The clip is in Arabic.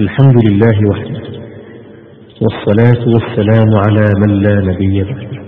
الحمد لله وحده والصلاة والسلام على من لا نبي بعده.